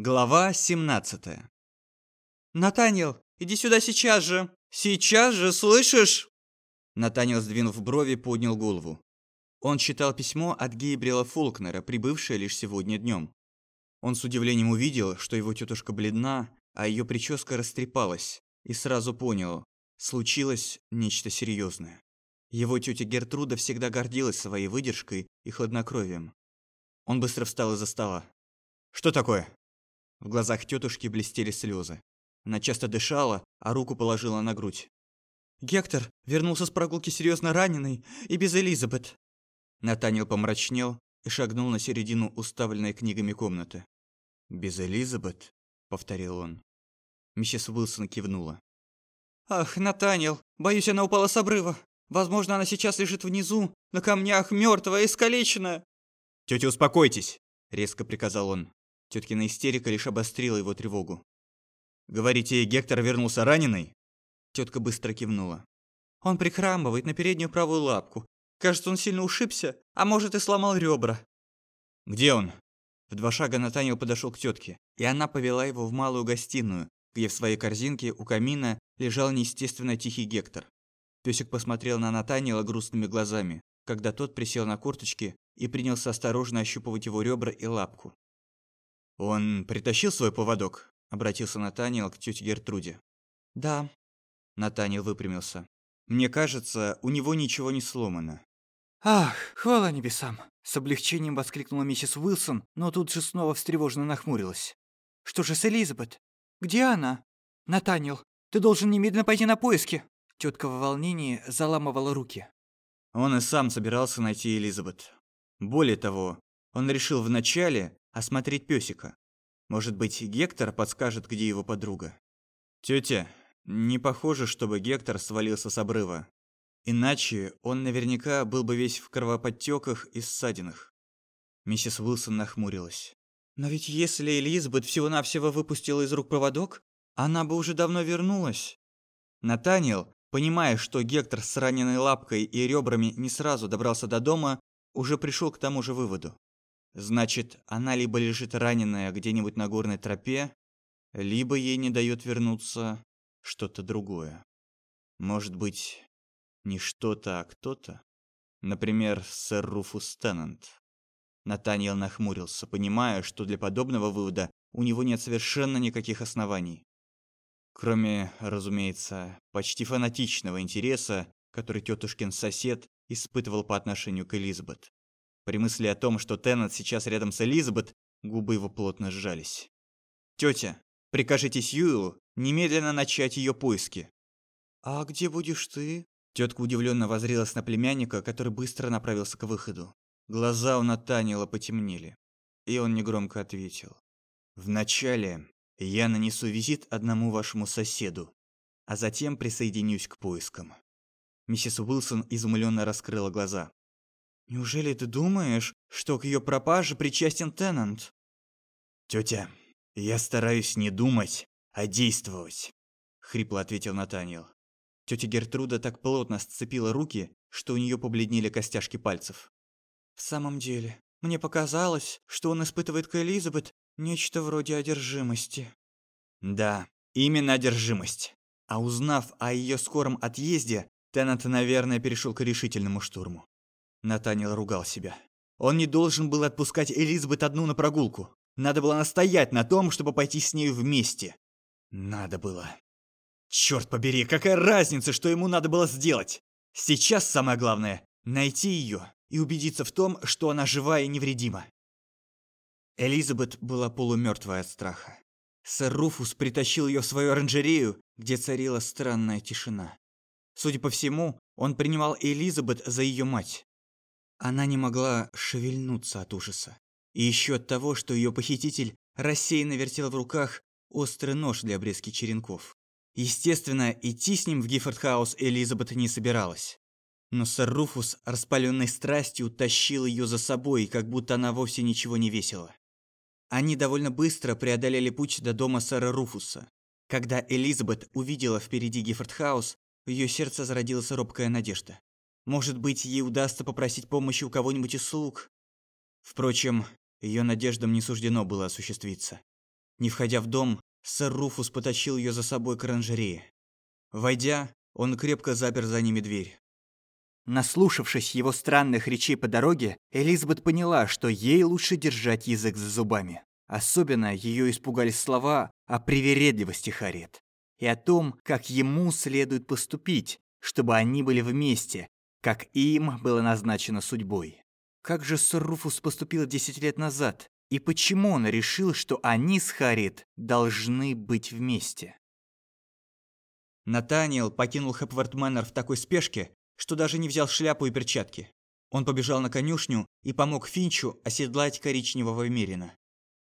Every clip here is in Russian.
Глава 17 «Натаниэл, иди сюда сейчас же! Сейчас же, слышишь?» Натаниэл, сдвинув брови, поднял голову. Он читал письмо от Гейбриэла Фолкнера, прибывшее лишь сегодня днем. Он с удивлением увидел, что его тетушка бледна, а ее прическа растрепалась, и сразу понял, случилось нечто серьезное. Его тетя Гертруда всегда гордилась своей выдержкой и хладнокровием. Он быстро встал из-за стола. «Что такое?» В глазах тетушки блестели слезы. Она часто дышала, а руку положила на грудь. «Гектор вернулся с прогулки серьезно раненый и без Элизабет». Натаниэл помрачнел и шагнул на середину уставленной книгами комнаты. «Без Элизабет?» — повторил он. Миссис Уилсон кивнула. «Ах, Натаниэл, боюсь, она упала с обрыва. Возможно, она сейчас лежит внизу, на камнях, мертвая, искалеченная». «Тетя, успокойтесь!» — резко приказал он. Теткина истерика лишь обострила его тревогу. «Говорите, Гектор вернулся раненый?» Тетка быстро кивнула. «Он прихрамывает на переднюю правую лапку. Кажется, он сильно ушибся, а может и сломал ребра». «Где он?» В два шага Натаниэл подошел к тетке, и она повела его в малую гостиную, где в своей корзинке у камина лежал неестественно тихий Гектор. Песик посмотрел на Натаниэла грустными глазами, когда тот присел на корточки и принялся осторожно ощупывать его ребра и лапку. «Он притащил свой поводок?» – обратился Натаниэл к тете Гертруде. «Да». Натаниэл выпрямился. «Мне кажется, у него ничего не сломано». «Ах, хвала небесам!» С облегчением воскликнула миссис Уилсон, но тут же снова встревоженно нахмурилась. «Что же с Элизабет? Где она? Натаниэл, ты должен немедленно пойти на поиски!» Тетка в волнении заламывала руки. Он и сам собирался найти Элизабет. Более того, он решил вначале осмотреть пёсика. Может быть, Гектор подскажет, где его подруга. Тётя, не похоже, чтобы Гектор свалился с обрыва. Иначе он наверняка был бы весь в кровоподтёках и ссадинах. Миссис Уилсон нахмурилась. Но ведь если Элизабет всего-навсего выпустила из рук проводок, она бы уже давно вернулась. Натаниэл, понимая, что Гектор с раненой лапкой и ребрами не сразу добрался до дома, уже пришел к тому же выводу. Значит, она либо лежит раненая где-нибудь на горной тропе, либо ей не дает вернуться что-то другое. Может быть, не что-то, а кто-то? Например, сэр Руфус Теннант. Натаниэл нахмурился, понимая, что для подобного вывода у него нет совершенно никаких оснований. Кроме, разумеется, почти фанатичного интереса, который тетушкин сосед испытывал по отношению к Элизабет. При мысли о том, что Теннет сейчас рядом с Элизабет, губы его плотно сжались. «Тетя, прикажите Сьюэлу немедленно начать ее поиски». «А где будешь ты?» Тетка удивленно воззрелась на племянника, который быстро направился к выходу. Глаза у Натаниэла потемнели, и он негромко ответил. «Вначале я нанесу визит одному вашему соседу, а затем присоединюсь к поискам». Миссис Уилсон изумленно раскрыла глаза. Неужели ты думаешь, что к ее пропаже причастен Теннант? Тетя, я стараюсь не думать, а действовать, хрипло ответил Натаниэл. Тетя Гертруда так плотно сцепила руки, что у нее побледнели костяшки пальцев. В самом деле, мне показалось, что он испытывает к Элизабет нечто вроде одержимости. Да, именно одержимость. А узнав о ее скором отъезде, Теннант, наверное, перешел к решительному штурму. Натаниэл ругал себя. Он не должен был отпускать Элизабет одну на прогулку. Надо было настоять на том, чтобы пойти с ней вместе. Надо было. Черт побери, какая разница, что ему надо было сделать? Сейчас самое главное – найти ее и убедиться в том, что она жива и невредима. Элизабет была полумертвая от страха. Сэр Руфус притащил ее в свою оранжерею, где царила странная тишина. Судя по всему, он принимал Элизабет за ее мать. Она не могла шевельнуться от ужаса. И еще от того, что ее похититель рассеянно вертел в руках острый нож для обрезки черенков. Естественно, идти с ним в Гиффордхаус Элизабет не собиралась. Но сэр Руфус, распаленной страстью, тащил ее за собой, как будто она вовсе ничего не весила. Они довольно быстро преодолели путь до дома сэра Руфуса. Когда Элизабет увидела впереди Гиффордхаус, в ее сердце зародилась робкая надежда. Может быть, ей удастся попросить помощи у кого-нибудь из слуг. Впрочем, ее надеждам не суждено было осуществиться. Не входя в дом, сэр Руфус потащил ее за собой к оранжерее. Войдя, он крепко запер за ними дверь. Наслушавшись его странных речей по дороге, Элизабет поняла, что ей лучше держать язык за зубами. Особенно ее испугали слова о привередливости Харриет и о том, как ему следует поступить, чтобы они были вместе, как им было назначено судьбой. Как же сэр Руфус поступил 10 лет назад, и почему он решил, что они с Харриет должны быть вместе? Натаниэл покинул Хепворт Мэннер в такой спешке, что даже не взял шляпу и перчатки. Он побежал на конюшню и помог Финчу оседлать коричневого Мерина.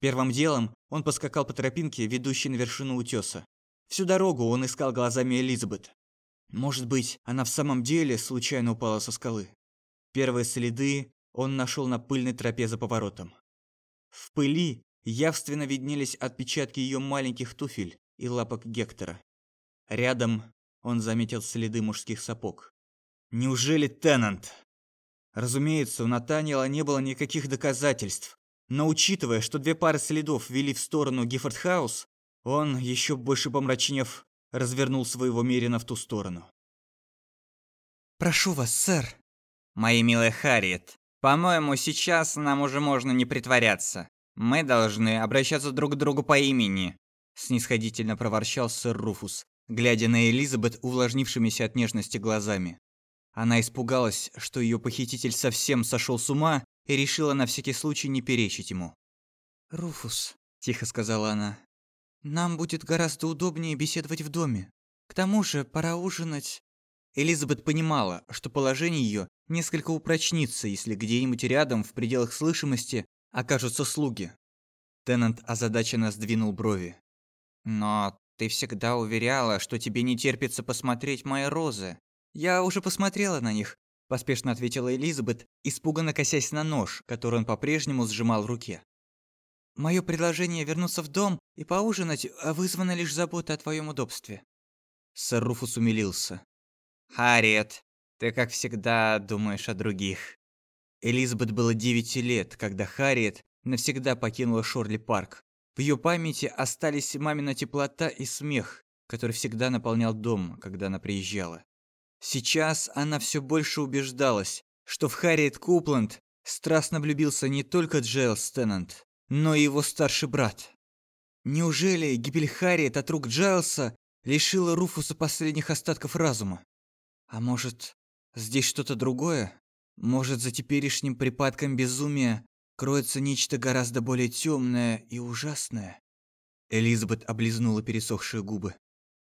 Первым делом он поскакал по тропинке, ведущей на вершину утеса. Всю дорогу он искал глазами Элизабет. Может быть, она в самом деле случайно упала со скалы. Первые следы он нашел на пыльной тропе за поворотом. В пыли явственно виднелись отпечатки ее маленьких туфель и лапок Гектора. Рядом он заметил следы мужских сапог. Неужели Теннант? Разумеется, у Натаниэла не было никаких доказательств, но учитывая, что две пары следов вели в сторону Гиффорд-хаус, он, еще больше помрачнев, развернул своего Мерина в ту сторону. «Прошу вас, сэр». «Моя милая Харриет, по-моему, сейчас нам уже можно не притворяться. Мы должны обращаться друг к другу по имени», снисходительно проворчал сэр Руфус, глядя на Элизабет увлажнившимися от нежности глазами. Она испугалась, что ее похититель совсем сошел с ума и решила на всякий случай не перечить ему. «Руфус», – тихо сказала она, – «нам будет гораздо удобнее беседовать в доме. К тому же пора ужинать». Элизабет понимала, что положение ее несколько упрочнится, если где-нибудь рядом, в пределах слышимости, окажутся слуги. Теннант озадаченно сдвинул брови. «Но ты всегда уверяла, что тебе не терпится посмотреть мои розы». «Я уже посмотрела на них», – поспешно ответила Элизабет, испуганно косясь на нож, который он по-прежнему сжимал в руке. «Мое предложение вернуться в дом и поужинать вызвано лишь заботой о твоем удобстве». Сэр Руфус умилился. «Харриет, ты, как всегда, думаешь о других». Элизабет было 9 лет, когда Харриет навсегда покинула Шорли Парк. В ее памяти остались мамина теплота и смех, который всегда наполнял дом, когда она приезжала. Сейчас она все больше убеждалась, что в Харриет Купленд страстно влюбился не только Джейлс Теннант, но и его старший брат. Неужели гибель Харриет от рук Джайлса лишила Руфуса последних остатков разума? А может, здесь что-то другое? Может, за теперешним припадком безумия кроется нечто гораздо более темное и ужасное? Элизабет облизнула пересохшие губы.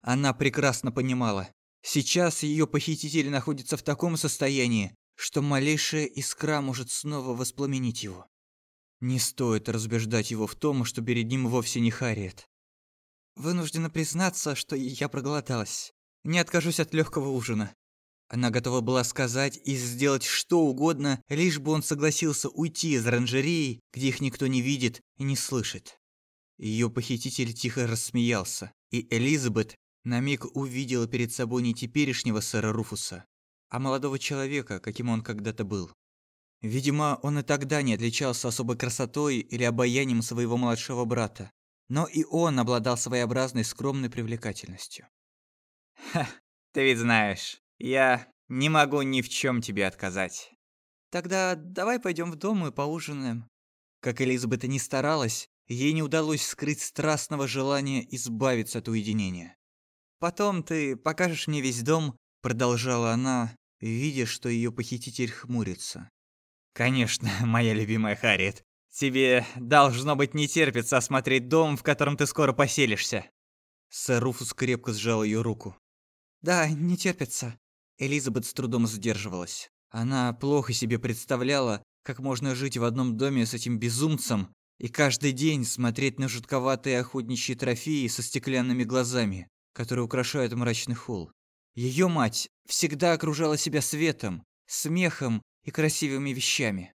Она прекрасно понимала, сейчас ее похититель находится в таком состоянии, что малейшая искра может снова воспламенить его. Не стоит разбеждать его в том, что перед ним вовсе не Харриет. Вынуждена признаться, что я проголодалась. Не откажусь от легкого ужина. Она готова была сказать и сделать что угодно, лишь бы он согласился уйти из оранжереи, где их никто не видит и не слышит. Ее похититель тихо рассмеялся, и Элизабет на миг увидела перед собой не теперешнего сэра Руфуса, а молодого человека, каким он когда-то был. Видимо, он и тогда не отличался особой красотой или обаянием своего младшего брата, но и он обладал своеобразной скромной привлекательностью. «Ха, ты ведь знаешь, я не могу ни в чем тебе отказать. Тогда давай пойдем в дом и поужинаем. Как Элизабет и не старалась, ей не удалось скрыть страстного желания избавиться от уединения. Потом ты покажешь мне весь дом, продолжала она, видя, что ее похититель хмурится. Конечно, моя любимая Харриет. Тебе должно быть не терпится осмотреть дом, в котором ты скоро поселишься. Сэр Руфус крепко сжал ее руку. Да, не терпится. Элизабет с трудом сдерживалась. Она плохо себе представляла, как можно жить в одном доме с этим безумцем и каждый день смотреть на жутковатые охотничьи трофеи со стеклянными глазами, которые украшают мрачный холл. Ее мать всегда окружала себя светом, смехом и красивыми вещами.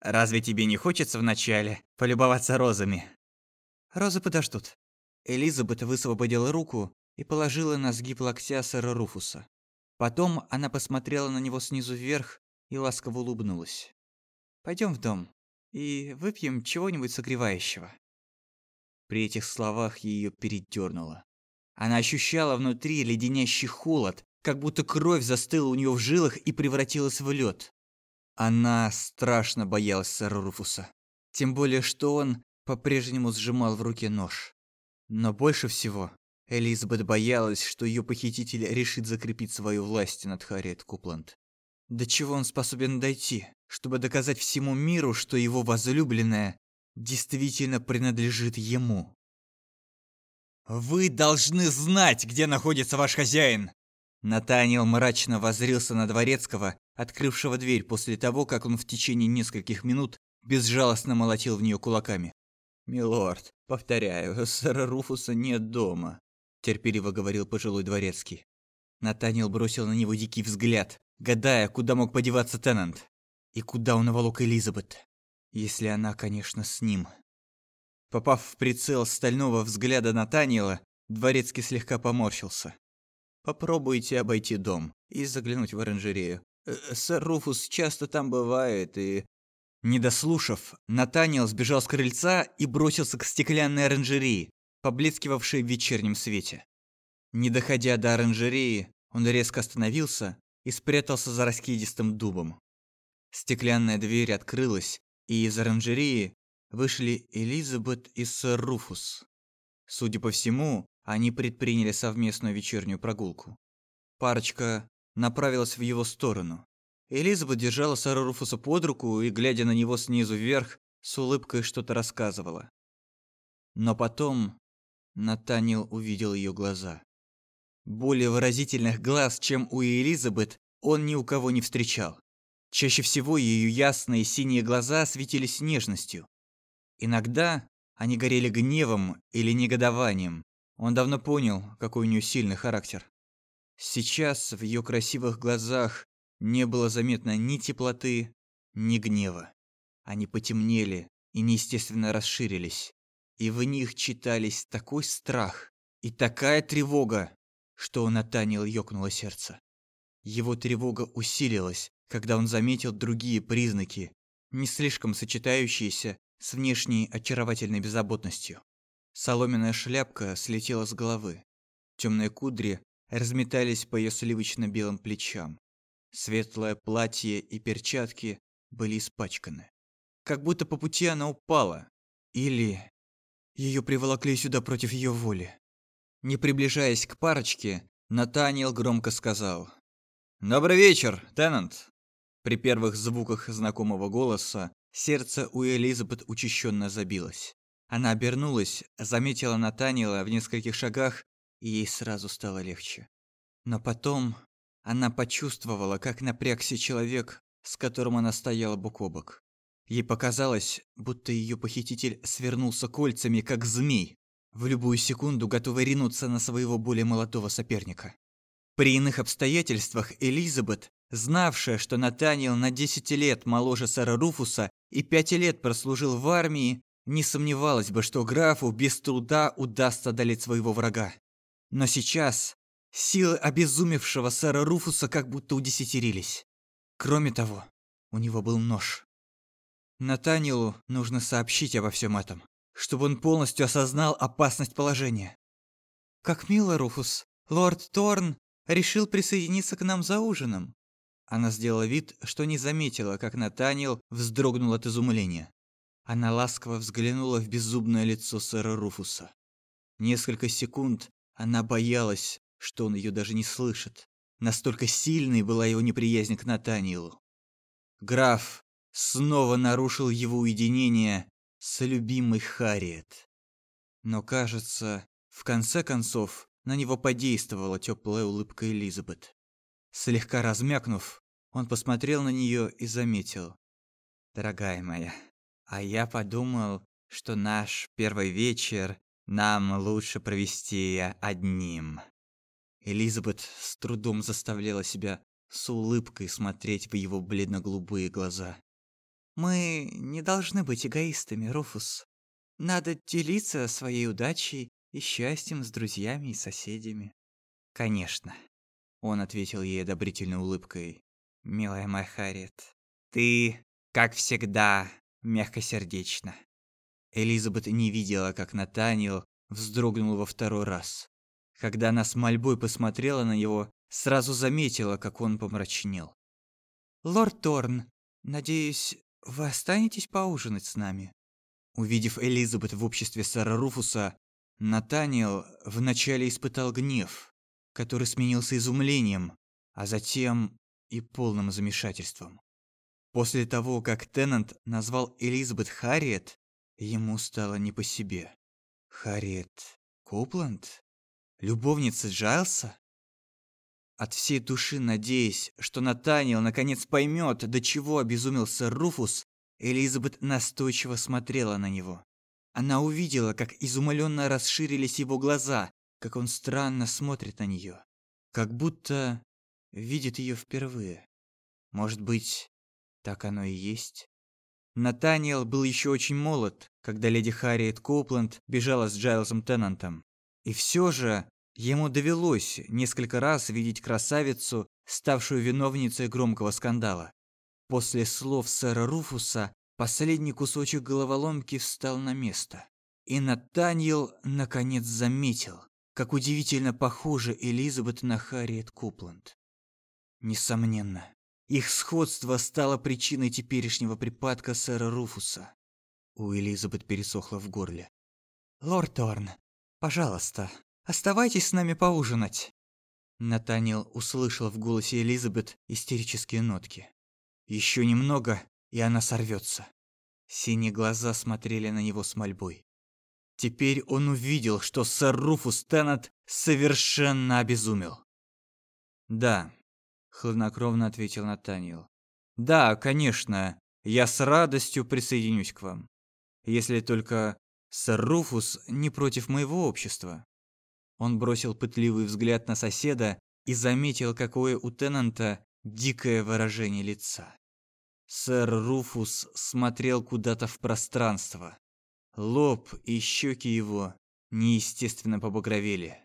Разве тебе не хочется вначале полюбоваться розами? Розы подождут. Элизабет высвободила руку и положила на сгиб локтя сэра Руфуса. Потом она посмотрела на него снизу вверх и ласково улыбнулась. Пойдем в дом и выпьем чего-нибудь согревающего. При этих словах ее передернуло. Она ощущала внутри леденящий холод, как будто кровь застыла у нее в жилах и превратилась в лед. Она страшно боялась сэра Руфуса. Тем более, что он по-прежнему сжимал в руке нож. Но больше всего Элизабет боялась, что ее похититель решит закрепить свою власть над Харриет Купланд. До чего он способен дойти, чтобы доказать всему миру, что его возлюбленная действительно принадлежит ему? «Вы должны знать, где находится ваш хозяин!» Натаниэл мрачно воззрился на Дворецкого, открывшего дверь после того, как он в течение нескольких минут безжалостно молотил в нее кулаками. «Милорд, повторяю, сэра Руфуса нет дома», – терпеливо говорил пожилой дворецкий. Натаниэл бросил на него дикий взгляд, гадая, куда мог подеваться Теннант. И куда он уволок Элизабет. Если она, конечно, с ним. Попав в прицел стального взгляда Натаниэла, дворецкий слегка поморщился. Попробуйте обойти дом и заглянуть в оранжерею. Э, сэр Руфус часто там бывает и...» Не дослушав, Натаниэл сбежал с крыльца и бросился к стеклянной оранжерее, поблескивавшей в вечернем свете. Не доходя до оранжереи, он резко остановился и спрятался за раскидистым дубом. Стеклянная дверь открылась, и из оранжереи вышли Элизабет и сэр Руфус. Судя по всему, они предприняли совместную вечернюю прогулку. Парочка направилась в его сторону. Элизабет держала сэра Руфуса под руку и, глядя на него снизу вверх, с улыбкой что-то рассказывала. Но потом Натанил увидел ее глаза. Более выразительных глаз, чем у Элизабет, он ни у кого не встречал. Чаще всего ее ясные синие глаза светились нежностью. Иногда они горели гневом или негодованием, он давно понял, какой у нее сильный характер. Сейчас в ее красивых глазах не было заметно ни теплоты, ни гнева. Они потемнели и неестественно расширились, и в них читались такой страх и такая тревога, что у Натаниэл ёкнуло сердце. Его тревога усилилась, когда он заметил другие признаки, не слишком сочетающиеся с внешней очаровательной беззаботностью. Соломенная шляпка слетела с головы. Темные кудри разметались по ее сливочно-белым плечам. Светлое платье и перчатки были испачканы. Как будто по пути она упала. Или ее приволокли сюда против ее воли. Не приближаясь к парочке, Натаниэл громко сказал. «Добрый вечер, Теннант!» При первых звуках знакомого голоса сердце у Элизабет учащенно забилось. Она обернулась, заметила Натаниэла в нескольких шагах, и ей сразу стало легче. Но потом она почувствовала, как напрягся человек, с которым она стояла бок о бок. Ей показалось, будто ее похититель свернулся кольцами, как змей, в любую секунду готовый ринуться на своего более молодого соперника. При иных обстоятельствах Элизабет, знавшая, что Натаниэл на 10 лет моложе сэра Руфуса и 5 лет прослужил в армии, не сомневалась бы, что графу без труда удастся одолеть своего врага. Но сейчас силы обезумевшего сэра Руфуса как будто удесятерились. Кроме того, у него был нож. Натанилу нужно сообщить обо всем этом, чтобы он полностью осознал опасность положения. «Как мило, Руфус. Лорд Торн решил присоединиться к нам за ужином». Она сделала вид, что не заметила, как Натанил вздрогнул от изумления. Она ласково взглянула в беззубное лицо сэра Руфуса. Несколько секунд она боялась, что он ее даже не слышит. Настолько сильной была его неприязнь к Натаниэлу. Граф снова нарушил его уединение с любимой Харриет. Но, кажется, в конце концов, на него подействовала теплая улыбка Элизабет. Слегка размякнув, он посмотрел на нее и заметил. «Дорогая моя, а я подумал, что наш первый вечер нам лучше провести одним. Элизабет с трудом заставляла себя с улыбкой смотреть в его бледно-голубые глаза. «Мы не должны быть эгоистами, Руфус. Надо делиться своей удачей и счастьем с друзьями и соседями». «Конечно», — он ответил ей одобрительной улыбкой. «Милая моя Харриет, ты, как всегда, мягкосердечно. Элизабет не видела, как Натаниэл вздрогнул во второй раз. Когда она с мольбой посмотрела на него, сразу заметила, как он помрачнел. «Лорд Торн, надеюсь, вы останетесь поужинать с нами?» Увидев Элизабет в обществе сэра Руфуса, Натаниэл вначале испытал гнев, который сменился изумлением, а затем и полным замешательством. После того, как Теннант назвал Элизабет Харриет, ему стало не по себе. Харриет Копланд? Любовница Джайлса? От всей души надеясь, что Натаниэл наконец поймет, до чего обезумел сэр Руфус, Элизабет настойчиво смотрела на него. Она увидела, как изумленно расширились его глаза, как он странно смотрит на нее, как будто видит ее впервые. Может быть, так оно и есть? Натаниэл был еще очень молод, когда леди Харриет Коупленд бежала с Джайлзом Теннантом. И все же ему довелось несколько раз видеть красавицу, ставшую виновницей громкого скандала. После слов сэра Руфуса последний кусочек головоломки встал на место. И Натаниэл наконец заметил, как удивительно похожа Элизабет на Харриет Купланд. Несомненно, их сходство стало причиной теперешнего припадка сэра Руфуса. У Элизабет пересохло в горле. «Лорд Торн, пожалуйста, оставайтесь с нами поужинать». Натаниэл услышал в голосе Элизабет истерические нотки. Еще немного, и она сорвется. Синие глаза смотрели на него с мольбой. Теперь он увидел, что сэр Руфус Теннет совершенно обезумел. «Да», — хладнокровно ответил Натаниэл. «Да, конечно, я с радостью присоединюсь к вам. Если только сэр Руфус не против моего общества». Он бросил пытливый взгляд на соседа и заметил, какое у Теннанта дикое выражение лица. Сэр Руфус смотрел куда-то в пространство. Лоб и щеки его неестественно побагровели.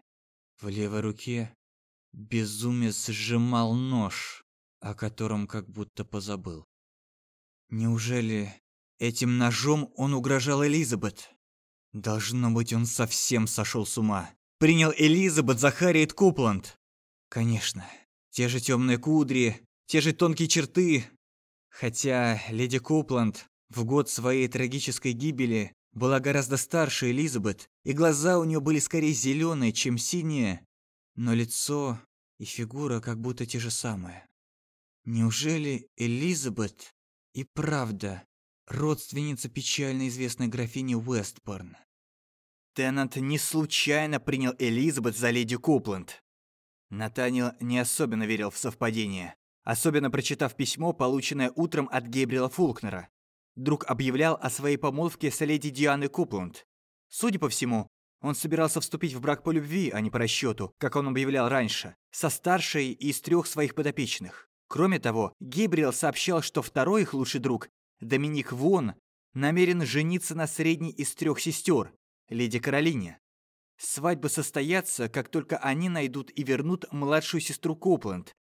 В левой руке безумец сжимал нож, о котором как будто позабыл. Неужели этим ножом он угрожал Элизабет? Должно быть, он совсем сошел с ума. Принял Элизабет за Харриет Купланд. Конечно, те же темные кудри, те же тонкие черты. Хотя леди Купланд в год своей трагической гибели была гораздо старше Элизабет, и глаза у нее были скорее зеленые, чем синие, но лицо и фигура как будто те же самые. Неужели Элизабет и правда родственница печально известной графини Уэстборн? Теннант не случайно принял Элизабет за леди Купленд. Натаниэл не особенно верил в совпадение, особенно прочитав письмо, полученное утром от Гейбриэла Фулкнера. Друг объявлял о своей помолвке с леди Дианой Купланд. Судя по всему, он собирался вступить в брак по любви, а не по расчету, как он объявлял раньше, со старшей из трех своих подопечных. Кроме того, Гейбриэл сообщал, что второй их лучший друг, Доминик Вон, намерен жениться на средней из трех сестер, леди Каролине. Свадьба состоятся, как только они найдут и вернут младшую сестру Копленд,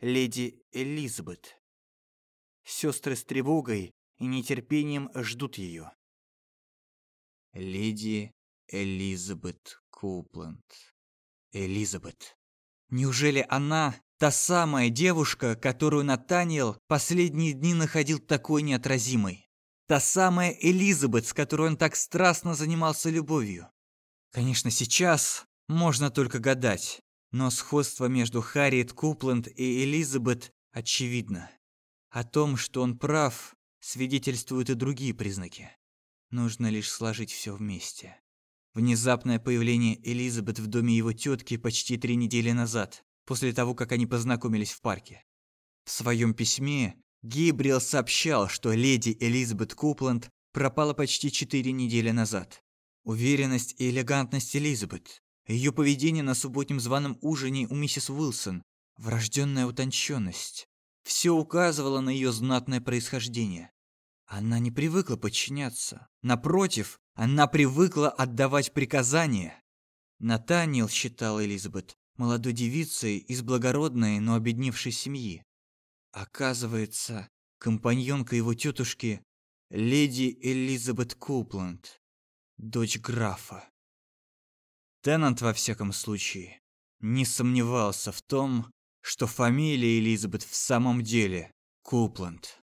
леди Элизабет. Сестры с тревогой и нетерпением ждут ее. Леди Элизабет Копленд. Элизабет. Неужели она та самая девушка, которую Натаниэл последние дни находил такой неотразимой? Та самая Элизабет, с которой он так страстно занимался любовью? Конечно, сейчас можно только гадать, но сходство между Харриет Купленд и Элизабет очевидно. О том, что он прав, свидетельствуют и другие признаки. Нужно лишь сложить все вместе. Внезапное появление Элизабет в доме его тетки почти три недели назад, после того, как они познакомились в парке. В своем письме Гейбриэл сообщал, что леди Элизабет Купленд пропала почти четыре недели назад. Уверенность и элегантность Элизабет, ее поведение на субботнем званом ужине у миссис Уилсон, врожденная утонченность. Все указывало на ее знатное происхождение. Она не привыкла подчиняться. Напротив, она привыкла отдавать приказания. Натаниэл считал Элизабет молодой девицей из благородной, но обедневшей семьи. Оказывается, компаньонка его тетушки – леди Элизабет Коупланд. дочь графа. Теннант, во всяком случае, не сомневался в том, что фамилия Элизабет в самом деле Купланд.